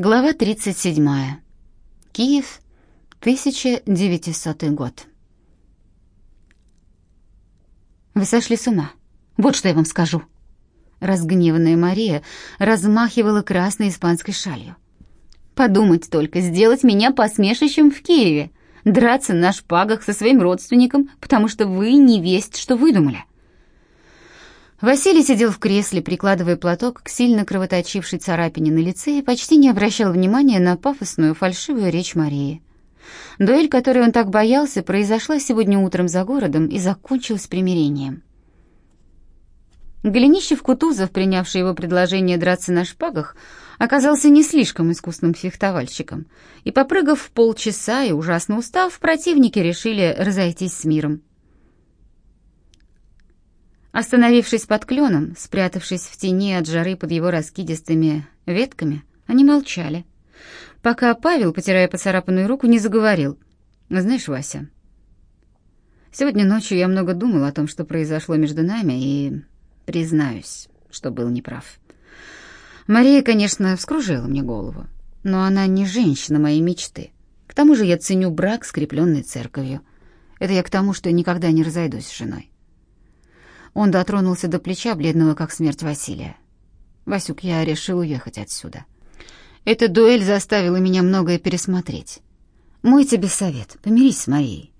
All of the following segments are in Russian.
Глава 37. Киев, 1900 год. Вы сошли с ума. Вот что я вам скажу. Разгневанная Мария размахивала красной испанской шалью. Подумать только, сделать меня посмешищем в Киеве, драться на шпагах со своим родственником, потому что вы не весть, что выдумали. Василий сидел в кресле, прикладывая платок к сильно кровоточившей царапине на лице и почти не обращал внимания на пафосную фальшивую речь Марии. Дуэль, которой он так боялся, произошла сегодня утром за городом и закончилась примирением. Голенищев-Кутузов, принявший его предложение драться на шпагах, оказался не слишком искусным фехтовальщиком, и, попрыгав полчаса и ужасно устав, противники решили разойтись с миром. Остановившись под кленом, спрятавшись в тени от жары под его раскидистыми ветками, они молчали, пока Павел, потирая поцарапанную руку, не заговорил. «Знаешь, Вася, сегодня ночью я много думал о том, что произошло между нами, и признаюсь, что был неправ. Мария, конечно, вскружила мне голову, но она не женщина моей мечты. К тому же я ценю брак, скрепленный церковью. Это я к тому, что никогда не разойдусь с женой. Он дотронулся до плеча бледного, как смерть Василия. «Васюк, я решил уехать отсюда. Эта дуэль заставила меня многое пересмотреть. Мой тебе совет — помирись с Марией.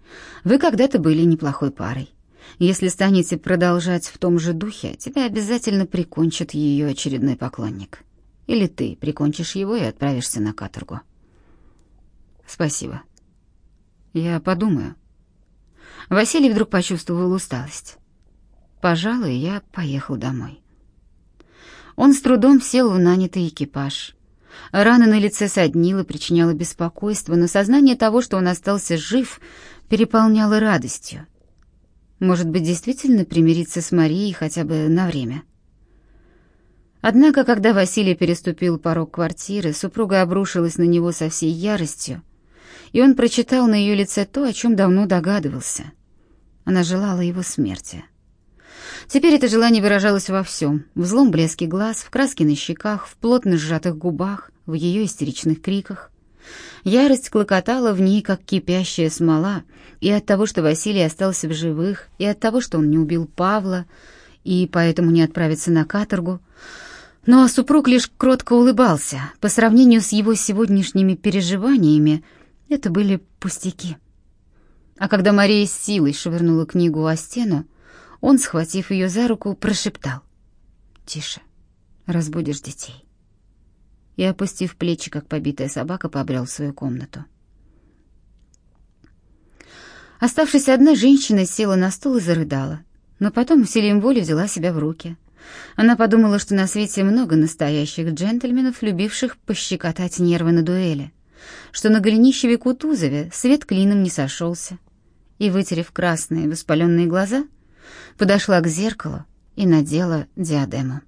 Вы когда-то были неплохой парой. Если станете продолжать в том же духе, тебя обязательно прикончит ее очередной поклонник. Или ты прикончишь его и отправишься на каторгу». «Спасибо. Я подумаю». Василий вдруг почувствовал усталость. Пожалуй, я поехал домой. Он с трудом сел в нанятый экипаж. Рана на лице соднила, причиняла беспокойство, но сознание того, что он остался жив, переполняло радостью. Может быть, действительно примириться с Марией хотя бы на время. Однако, когда Василий переступил порог квартиры, супруга обрушилась на него со всей яростью, и он прочитал на ее лице то, о чем давно догадывался. Она желала его смерти. Теперь это желание выражалось во всем. В злом блеске глаз, в краске на щеках, в плотно сжатых губах, в ее истеричных криках. Ярость клокотала в ней, как кипящая смола, и от того, что Василий остался в живых, и от того, что он не убил Павла, и поэтому не отправится на каторгу. Но супруг лишь кротко улыбался. По сравнению с его сегодняшними переживаниями, это были пустяки. А когда Мария с силой швырнула книгу о стену, он, схватив ее за руку, прошептал. «Тише, разбудишь детей». И, опустив плечи, как побитая собака, побрел в свою комнату. Оставшись одна, женщина села на стул и зарыдала, но потом усилием воли взяла себя в руки. Она подумала, что на свете много настоящих джентльменов, любивших пощекотать нервы на дуэли, что на Голенищеве Кутузове свет клином не сошелся. И, вытерев красные воспаленные глаза, подошла к зеркалу и надела диадему.